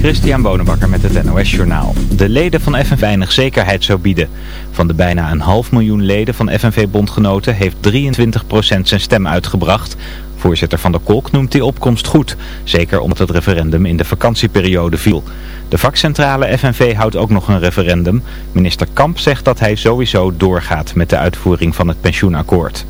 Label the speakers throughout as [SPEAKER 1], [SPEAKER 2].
[SPEAKER 1] Christian Bonenbakker met het NOS Journaal. De leden van FNV weinig zekerheid zou bieden. Van de bijna een half miljoen leden van FNV-bondgenoten heeft 23% zijn stem uitgebracht. Voorzitter Van der Kolk noemt die opkomst goed. Zeker omdat het referendum in de vakantieperiode viel. De vakcentrale FNV houdt ook nog een referendum. Minister Kamp zegt dat hij sowieso doorgaat met de uitvoering van het pensioenakkoord.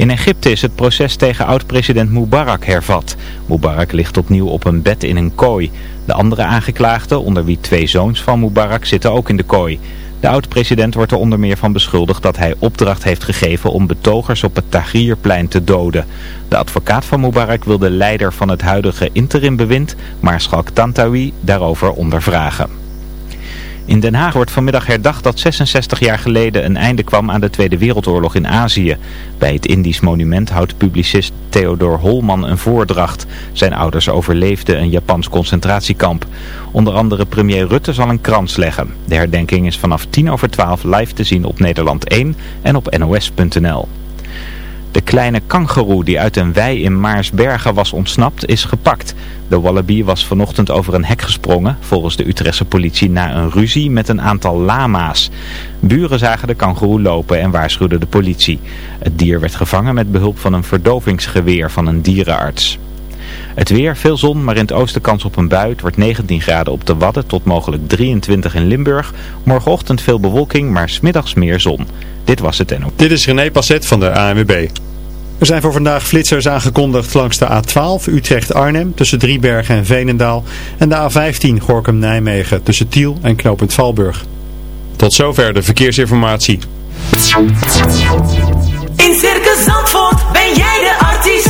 [SPEAKER 1] In Egypte is het proces tegen oud-president Mubarak hervat. Mubarak ligt opnieuw op een bed in een kooi. De andere aangeklaagden, onder wie twee zoons van Mubarak, zitten ook in de kooi. De oud-president wordt er onder meer van beschuldigd dat hij opdracht heeft gegeven om betogers op het Tahrirplein te doden. De advocaat van Mubarak wil de leider van het huidige interimbewind, Maarschalk Tantawi, daarover ondervragen. In Den Haag wordt vanmiddag herdacht dat 66 jaar geleden een einde kwam aan de Tweede Wereldoorlog in Azië. Bij het Indisch monument houdt publicist Theodor Holman een voordracht. Zijn ouders overleefden een Japans concentratiekamp. Onder andere premier Rutte zal een krans leggen. De herdenking is vanaf 10 over 12 live te zien op Nederland 1 en op nos.nl. De kleine kangeroe die uit een wei in Maarsbergen was ontsnapt is gepakt. De wallaby was vanochtend over een hek gesprongen, volgens de Utrechtse politie na een ruzie met een aantal lama's. Buren zagen de kangeroe lopen en waarschuwden de politie. Het dier werd gevangen met behulp van een verdovingsgeweer van een dierenarts. Het weer, veel zon, maar in het oosten kans op een bui. Het wordt 19 graden op de Wadden tot mogelijk 23 in Limburg. Morgenochtend veel bewolking, maar smiddags meer zon. Dit was het NO.
[SPEAKER 2] Dit is René Passet van de ANWB. Er zijn voor vandaag flitsers aangekondigd langs de A12 Utrecht-Arnhem tussen Driebergen en Veenendaal en de A15 Gorkum-Nijmegen tussen Tiel en Knopend Valburg. Tot zover de verkeersinformatie.
[SPEAKER 3] In Circus Zandvoort ben jij de artiest.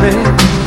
[SPEAKER 4] baby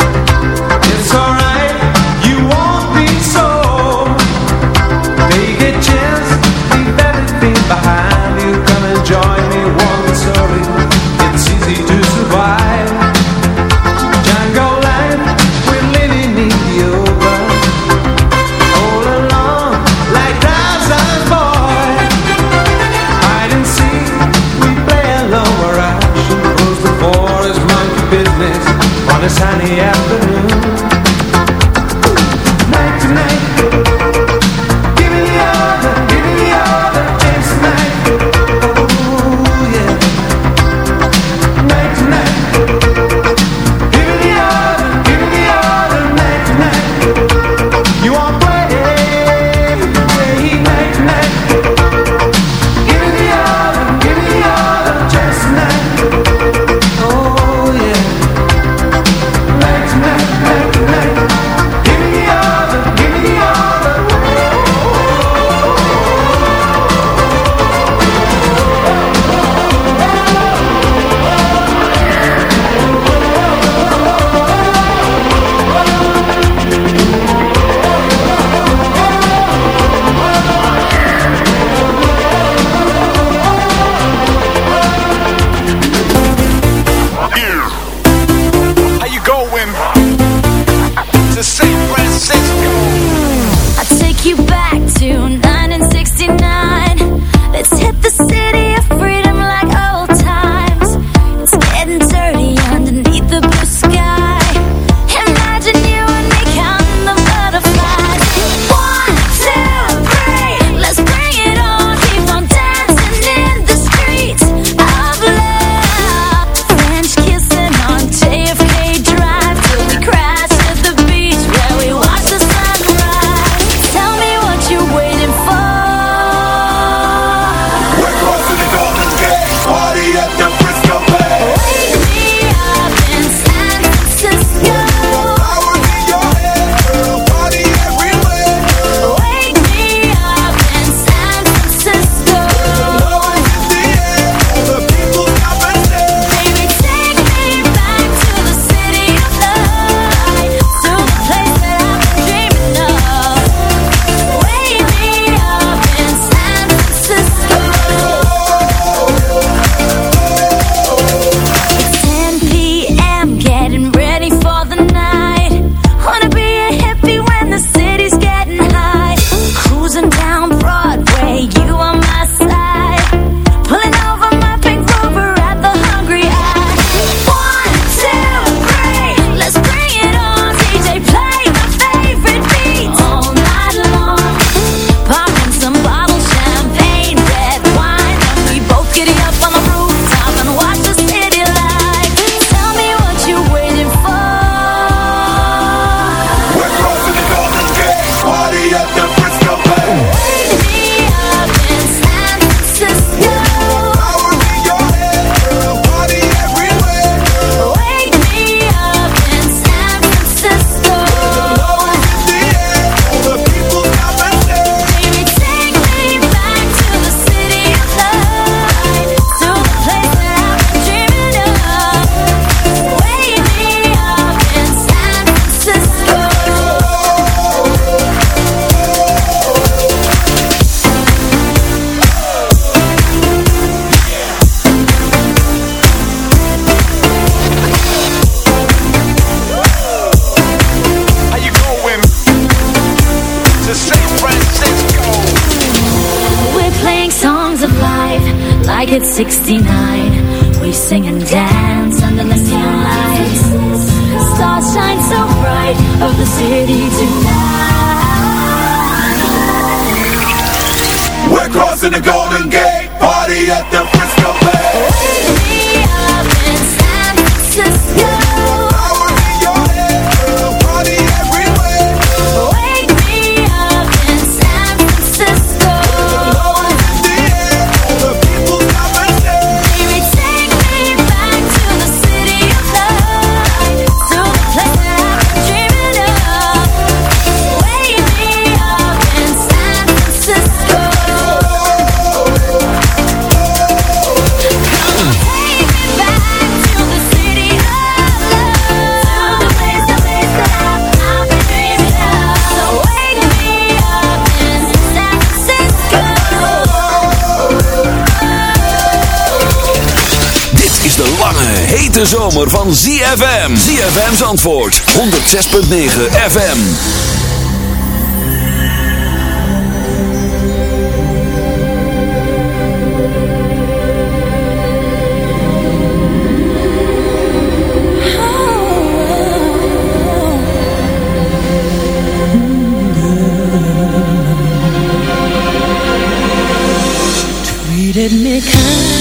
[SPEAKER 5] hete zomer van ZFM. ZFM's antwoord. 106.9 FM.
[SPEAKER 4] Treated me kind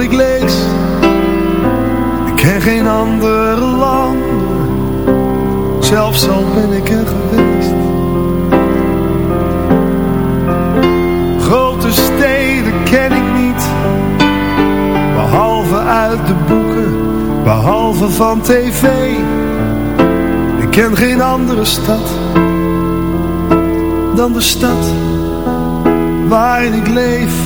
[SPEAKER 6] Ik lees. Ik ken geen andere land. Zelfs al ben ik er geweest. Grote steden ken ik niet. Behalve uit de boeken. Behalve van tv. Ik ken geen andere stad dan de stad waarin ik leef.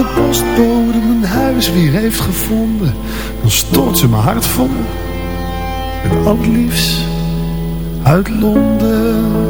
[SPEAKER 6] De postbode mijn huis weer heeft gevonden, dan stort ze mijn hart vol. Met al uit Londen.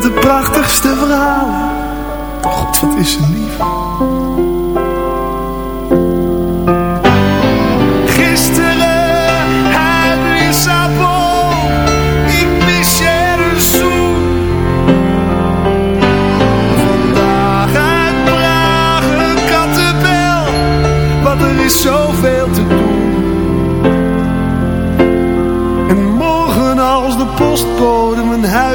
[SPEAKER 6] Met de prachtigste verhalen. God, wat is ze lief. Gisteren uit Lissabon. Ik mis je zoen. Vandaag uit Praag een kattenbel. Want er is zoveel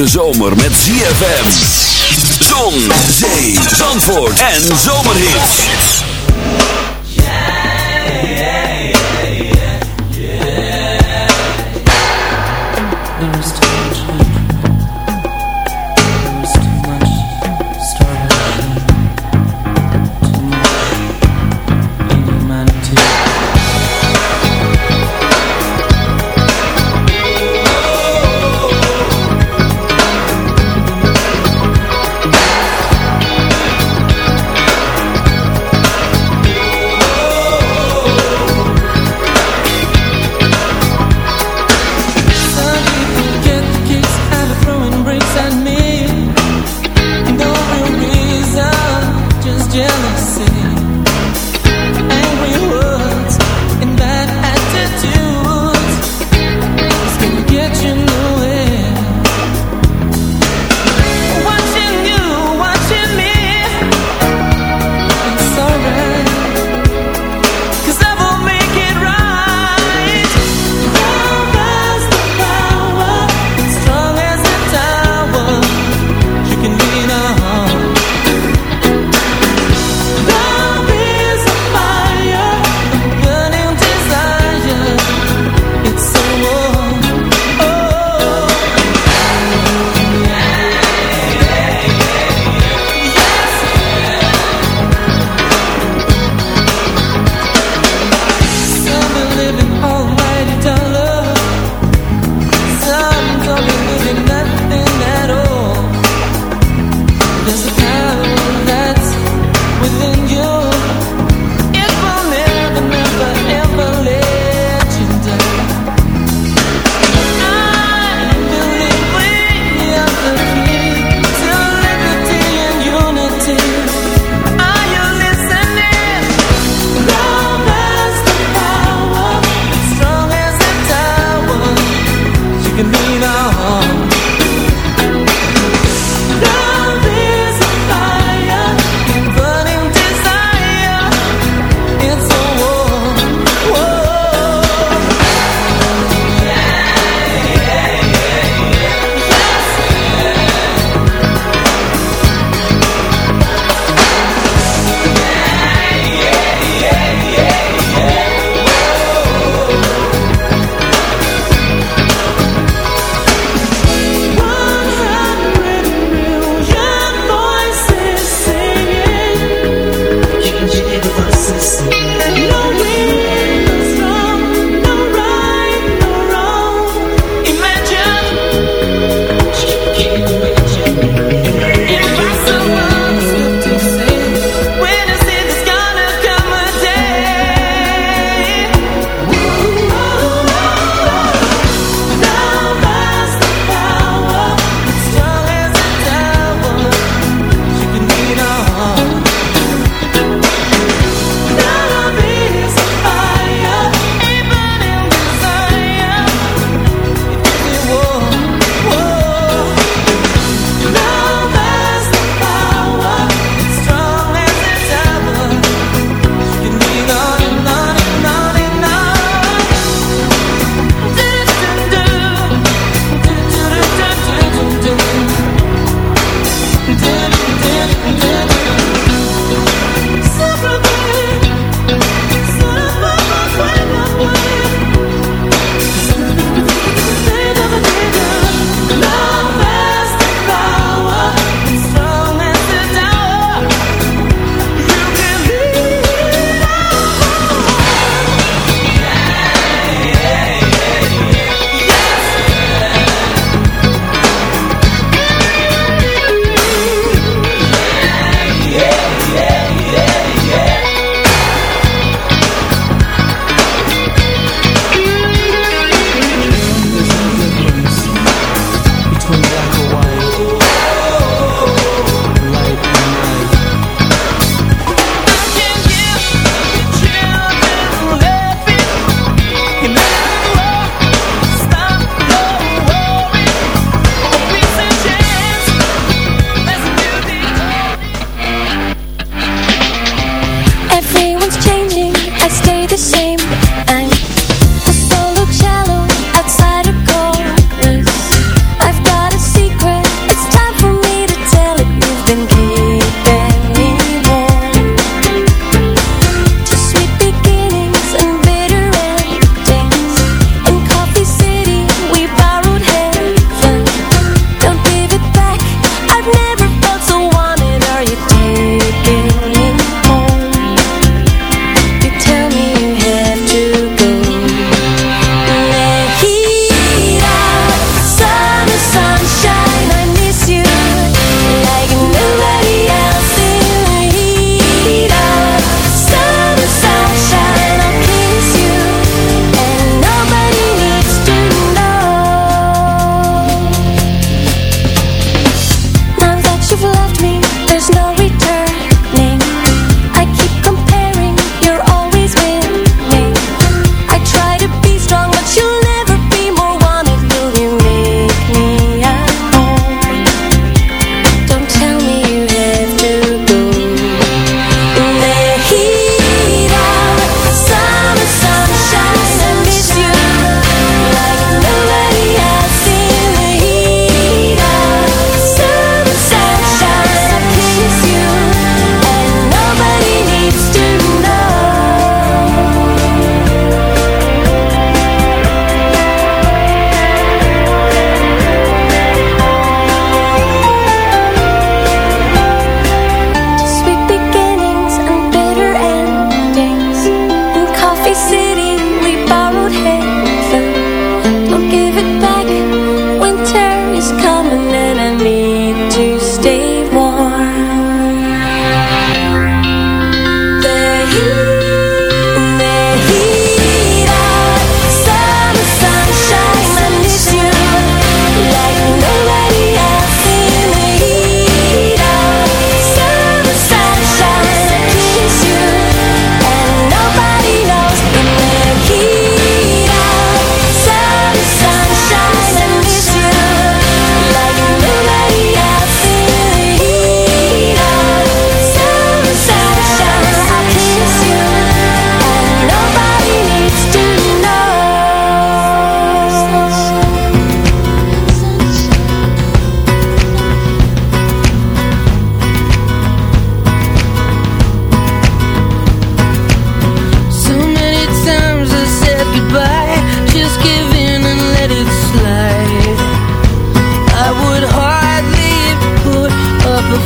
[SPEAKER 5] hete zomer met ZFM. Zon, zee, zandvoort en zomerhits. Yeah, yeah, yeah, yeah.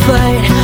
[SPEAKER 5] Fight.